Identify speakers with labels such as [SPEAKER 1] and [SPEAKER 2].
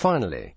[SPEAKER 1] Finally,